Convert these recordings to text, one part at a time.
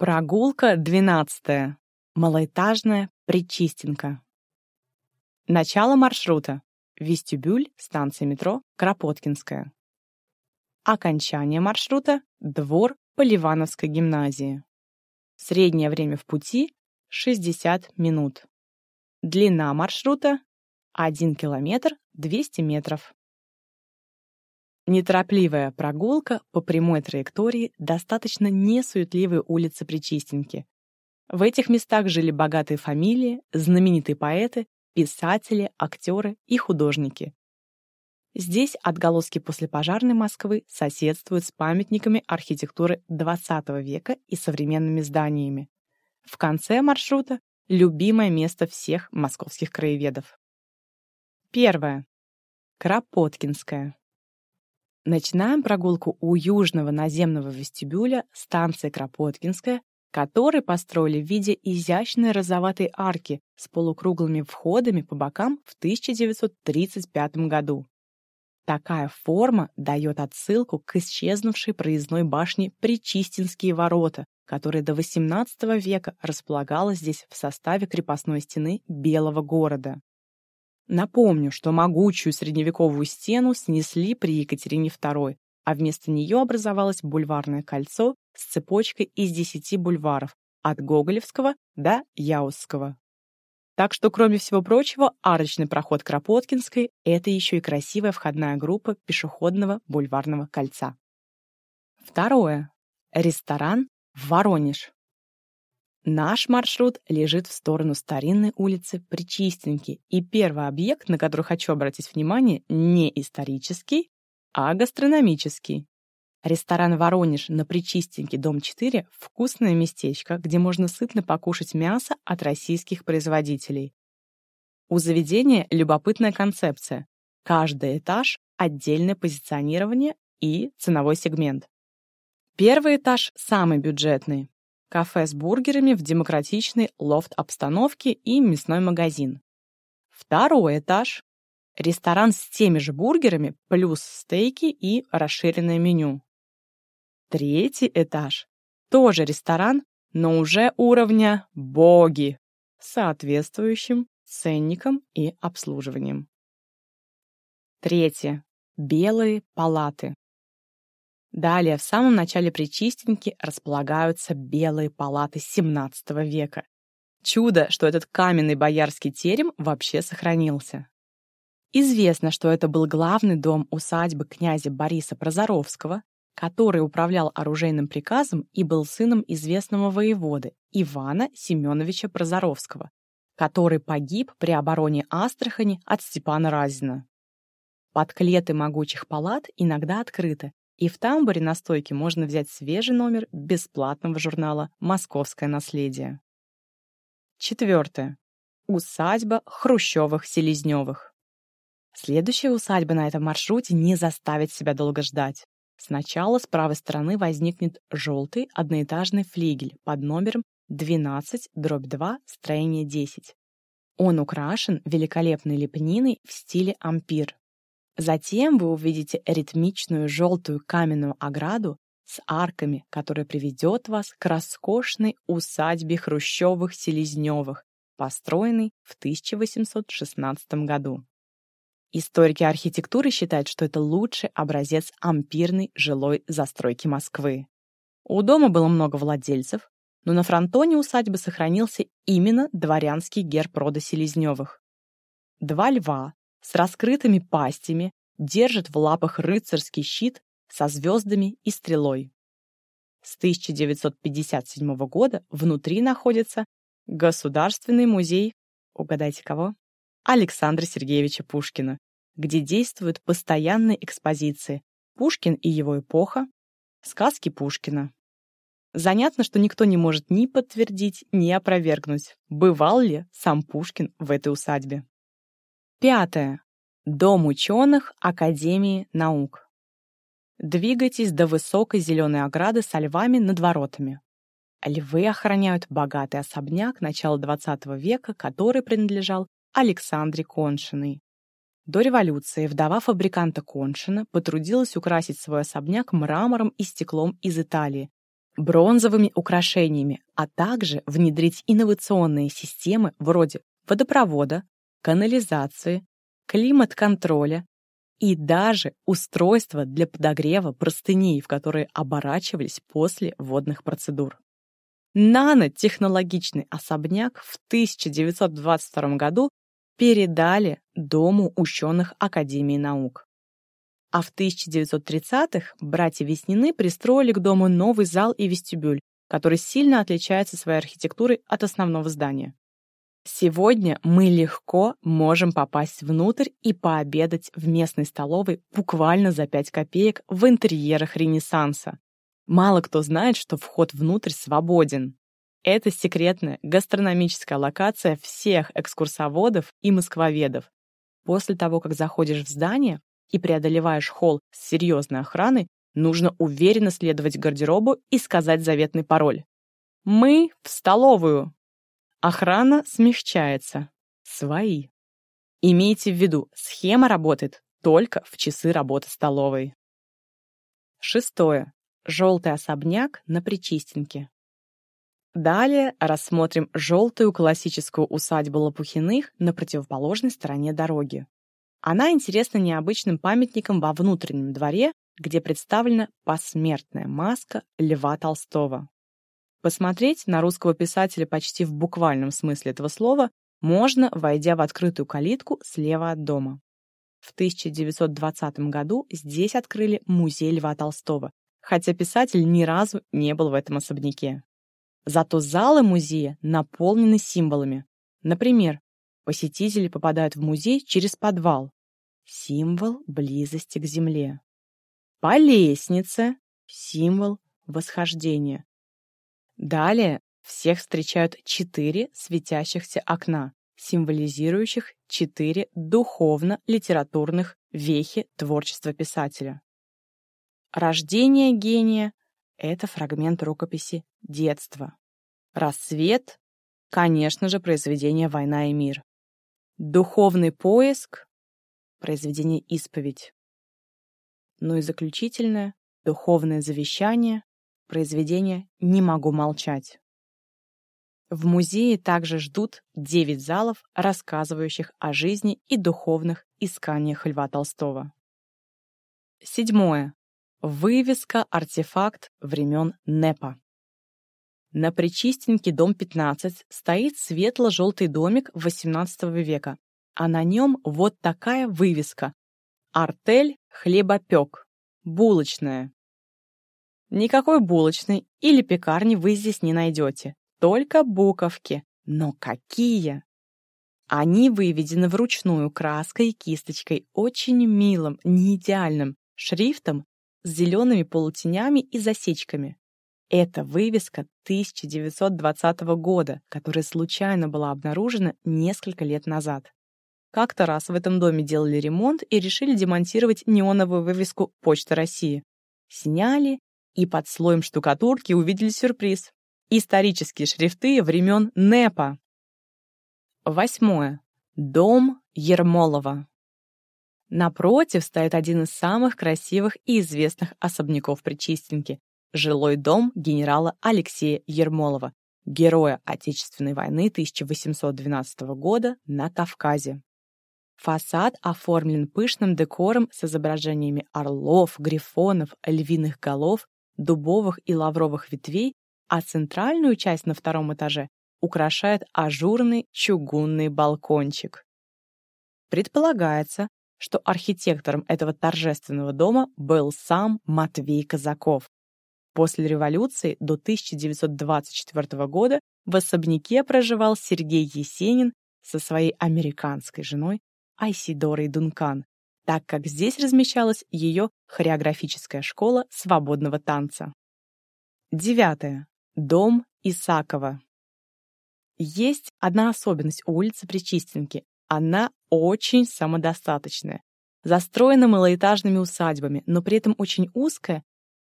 Прогулка 12. Малоэтажная Причистенка. Начало маршрута. Вестибюль, станция метро Кропоткинская. Окончание маршрута – двор Поливановской гимназии. Среднее время в пути – 60 минут. Длина маршрута – 1 километр 200 метров. Неторопливая прогулка по прямой траектории достаточно несуетливой улицы Причистенки. В этих местах жили богатые фамилии, знаменитые поэты, писатели, актеры и художники. Здесь отголоски послепожарной Москвы соседствуют с памятниками архитектуры XX века и современными зданиями. В конце маршрута – любимое место всех московских краеведов. Первое. Кропоткинская. Начинаем прогулку у южного наземного вестибюля станции Кропоткинская, который построили в виде изящной розоватой арки с полукруглыми входами по бокам в 1935 году. Такая форма дает отсылку к исчезнувшей проездной башне Причистинские ворота, которая до XVIII века располагалась здесь в составе крепостной стены Белого города. Напомню, что могучую средневековую стену снесли при Екатерине II, а вместо нее образовалось бульварное кольцо с цепочкой из десяти бульваров от Гоголевского до Яузского. Так что, кроме всего прочего, арочный проход Кропоткинской – это еще и красивая входная группа пешеходного бульварного кольца. Второе. Ресторан Воронеж. Наш маршрут лежит в сторону старинной улицы Причистенки, и первый объект, на который хочу обратить внимание, не исторический, а гастрономический. Ресторан «Воронеж» на Причистенке, дом 4 – вкусное местечко, где можно сытно покушать мясо от российских производителей. У заведения любопытная концепция. Каждый этаж – отдельное позиционирование и ценовой сегмент. Первый этаж самый бюджетный кафе с бургерами в демократичной лофт-обстановке и мясной магазин. Второй этаж – ресторан с теми же бургерами плюс стейки и расширенное меню. Третий этаж – тоже ресторан, но уже уровня боги, с соответствующим ценником и обслуживанием. Третье. Белые палаты. Далее, в самом начале Причистенки располагаются белые палаты XVII века. Чудо, что этот каменный боярский терем вообще сохранился. Известно, что это был главный дом усадьбы князя Бориса Прозоровского, который управлял оружейным приказом и был сыном известного воеводы Ивана Семеновича Прозоровского, который погиб при обороне Астрахани от Степана Разина. Подклеты могучих палат иногда открыты, и в тамбуре на стойке можно взять свежий номер бесплатного журнала «Московское наследие». Четвертое. Усадьба Хрущевых-Селезневых. Следующая усадьба на этом маршруте не заставит себя долго ждать. Сначала с правой стороны возникнет желтый одноэтажный флигель под номером 12-2, строение 10. Он украшен великолепной лепниной в стиле ампир. Затем вы увидите ритмичную желтую каменную ограду с арками, которая приведет вас к роскошной усадьбе Хрущевых-Селезневых, построенной в 1816 году. Историки архитектуры считают, что это лучший образец ампирной жилой застройки Москвы. У дома было много владельцев, но на фронтоне усадьбы сохранился именно дворянский герб рода Селезневых. Два льва с раскрытыми пастями держит в лапах рыцарский щит со звездами и стрелой. С 1957 года внутри находится Государственный музей, угадайте кого? Александра Сергеевича Пушкина, где действуют постоянные экспозиции «Пушкин и его эпоха», «Сказки Пушкина». Занятно, что никто не может ни подтвердить, ни опровергнуть, бывал ли сам Пушкин в этой усадьбе. Пятое. Дом ученых Академии наук. Двигайтесь до высокой зеленой ограды со львами над воротами. Львы охраняют богатый особняк начала XX века, который принадлежал Александре Коншиной. До революции вдова фабриканта Коншина потрудилась украсить свой особняк мрамором и стеклом из Италии. бронзовыми украшениями, а также внедрить инновационные системы вроде водопровода, канализации, климат-контроля и даже устройства для подогрева простыней, в которые оборачивались после водных процедур. Нанотехнологичный особняк в 1922 году передали Дому ученых Академии наук. А в 1930-х братья Веснины пристроили к дому новый зал и вестибюль, который сильно отличается своей архитектурой от основного здания. Сегодня мы легко можем попасть внутрь и пообедать в местной столовой буквально за 5 копеек в интерьерах Ренессанса. Мало кто знает, что вход внутрь свободен. Это секретная гастрономическая локация всех экскурсоводов и москвоведов. После того, как заходишь в здание, и преодолеваешь холл с серьезной охраной, нужно уверенно следовать гардеробу и сказать заветный пароль. «Мы в столовую!» Охрана смягчается. Свои. Имейте в виду, схема работает только в часы работы столовой. Шестое. Желтый особняк на Причистенке. Далее рассмотрим желтую классическую усадьбу Лопухиных на противоположной стороне дороги. Она интересна необычным памятником во внутреннем дворе, где представлена посмертная маска Льва Толстого. Посмотреть на русского писателя почти в буквальном смысле этого слова можно, войдя в открытую калитку слева от дома. В 1920 году здесь открыли музей Льва Толстого, хотя писатель ни разу не был в этом особняке. Зато залы музея наполнены символами. Например, Посетители попадают в музей через подвал. Символ близости к земле. По лестнице. Символ восхождения. Далее всех встречают четыре светящихся окна, символизирующих четыре духовно-литературных вехи творчества писателя. Рождение гения — это фрагмент рукописи детства. Рассвет — конечно же, произведение «Война и мир». Духовный поиск, произведение «Исповедь». Ну и заключительное, духовное завещание, произведение «Не могу молчать». В музее также ждут 9 залов, рассказывающих о жизни и духовных исканиях Льва Толстого. Седьмое. Вывеска-артефакт времен НЭПа. На Причистенке, дом 15, стоит светло-желтый домик XVIII века, а на нем вот такая вывеска «Артель хлебопек. Булочная». Никакой булочной или пекарни вы здесь не найдете, только буковки. Но какие! Они выведены вручную краской и кисточкой, очень милым, не идеальным шрифтом с зелеными полутенями и засечками. Это вывеска 1920 года, которая случайно была обнаружена несколько лет назад. Как-то раз в этом доме делали ремонт и решили демонтировать неоновую вывеску «Почта России». Сняли и под слоем штукатурки увидели сюрприз. Исторические шрифты времен НЭПа. Восьмое. Дом Ермолова. Напротив стоит один из самых красивых и известных особняков Причистенки жилой дом генерала Алексея Ермолова, героя Отечественной войны 1812 года на Кавказе. Фасад оформлен пышным декором с изображениями орлов, грифонов, львиных голов, дубовых и лавровых ветвей, а центральную часть на втором этаже украшает ажурный чугунный балкончик. Предполагается, что архитектором этого торжественного дома был сам Матвей Казаков, После революции до 1924 года в особняке проживал Сергей Есенин со своей американской женой Айсидорой Дункан, так как здесь размещалась ее хореографическая школа свободного танца. Девятое. Дом Исакова. Есть одна особенность у улицы Причистенки. Она очень самодостаточная. Застроена малоэтажными усадьбами, но при этом очень узкая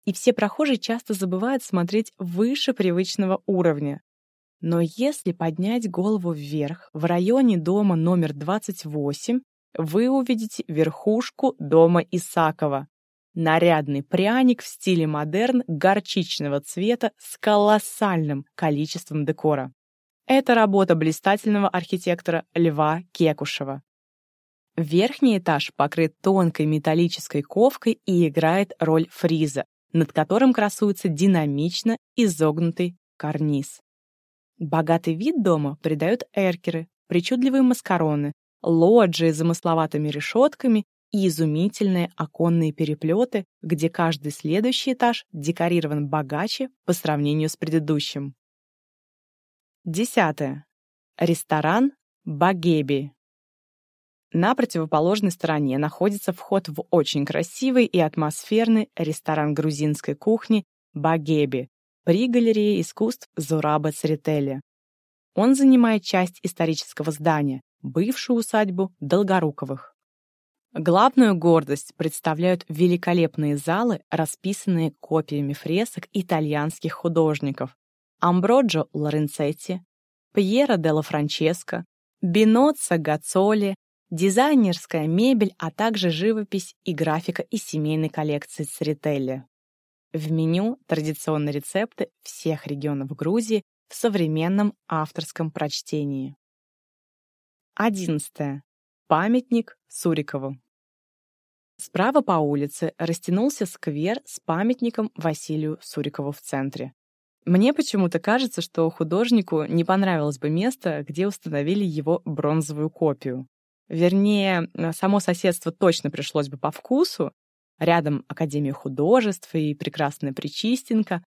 и все прохожие часто забывают смотреть выше привычного уровня. Но если поднять голову вверх, в районе дома номер 28, вы увидите верхушку дома Исакова. нарядный пряник в стиле модерн горчичного цвета с колоссальным количеством декора. Это работа блистательного архитектора Льва Кекушева. Верхний этаж покрыт тонкой металлической ковкой и играет роль фриза, над которым красуется динамично изогнутый карниз. Богатый вид дома придают эркеры, причудливые маскароны, лоджии с замысловатыми решетками и изумительные оконные переплеты, где каждый следующий этаж декорирован богаче по сравнению с предыдущим. Десятое. Ресторан Багеби. На противоположной стороне находится вход в очень красивый и атмосферный ресторан грузинской кухни Багеби при галерее искусств Зураба Церетели. Он занимает часть исторического здания, бывшую усадьбу Долгоруковых. Главную гордость представляют великолепные залы, расписанные копиями фресок итальянских художников Амброджо Лоренцетти, Пьеро делла Франческо, Биноццо Гацоли, дизайнерская мебель, а также живопись и графика из семейной коллекции Церетели. В меню традиционные рецепты всех регионов Грузии в современном авторском прочтении. 11. Памятник Сурикову. Справа по улице растянулся сквер с памятником Василию Сурикову в центре. Мне почему-то кажется, что художнику не понравилось бы место, где установили его бронзовую копию. Вернее, само соседство точно пришлось бы по вкусу. Рядом Академия художеств и прекрасная Причистенка.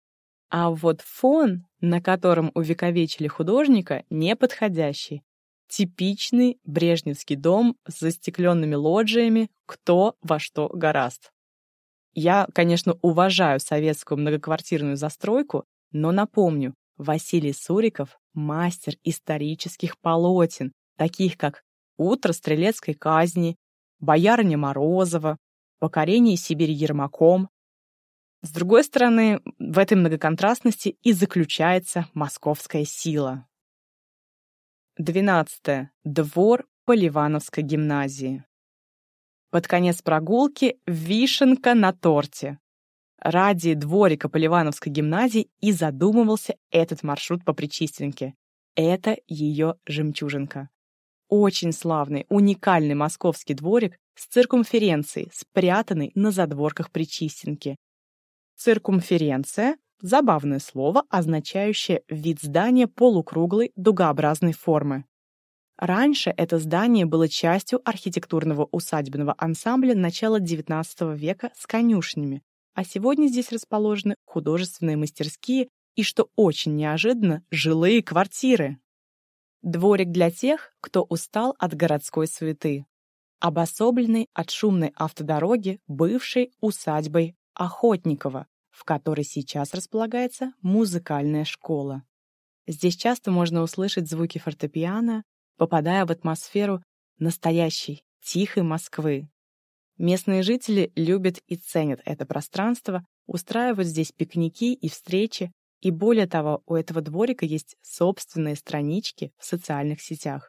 А вот фон, на котором увековечили художника, неподходящий. Типичный брежневский дом с застекленными лоджиями, кто во что гораст. Я, конечно, уважаю советскую многоквартирную застройку, но напомню, Василий Суриков — мастер исторических полотен, таких как «Утро стрелецкой казни», «Боярыня Морозова», «Покорение Сибири Ермаком». С другой стороны, в этой многоконтрастности и заключается московская сила. 12. Двор Поливановской гимназии. Под конец прогулки вишенка на торте. Ради дворика Поливановской гимназии и задумывался этот маршрут по Причистенке. Это ее жемчужинка. Очень славный, уникальный московский дворик с циркумференцией, спрятанный на задворках Причистенки. Циркумференция Забавное слово, означающее вид здания полукруглой дугообразной формы. Раньше это здание было частью архитектурного усадебного ансамбля начала XIX века с конюшнями, а сегодня здесь расположены художественные мастерские и, что очень неожиданно, жилые квартиры. Дворик для тех, кто устал от городской суеты. Обособленный от шумной автодороги бывшей усадьбой Охотникова, в которой сейчас располагается музыкальная школа. Здесь часто можно услышать звуки фортепиано, попадая в атмосферу настоящей, тихой Москвы. Местные жители любят и ценят это пространство, устраивают здесь пикники и встречи, и более того, у этого дворика есть собственные странички в социальных сетях.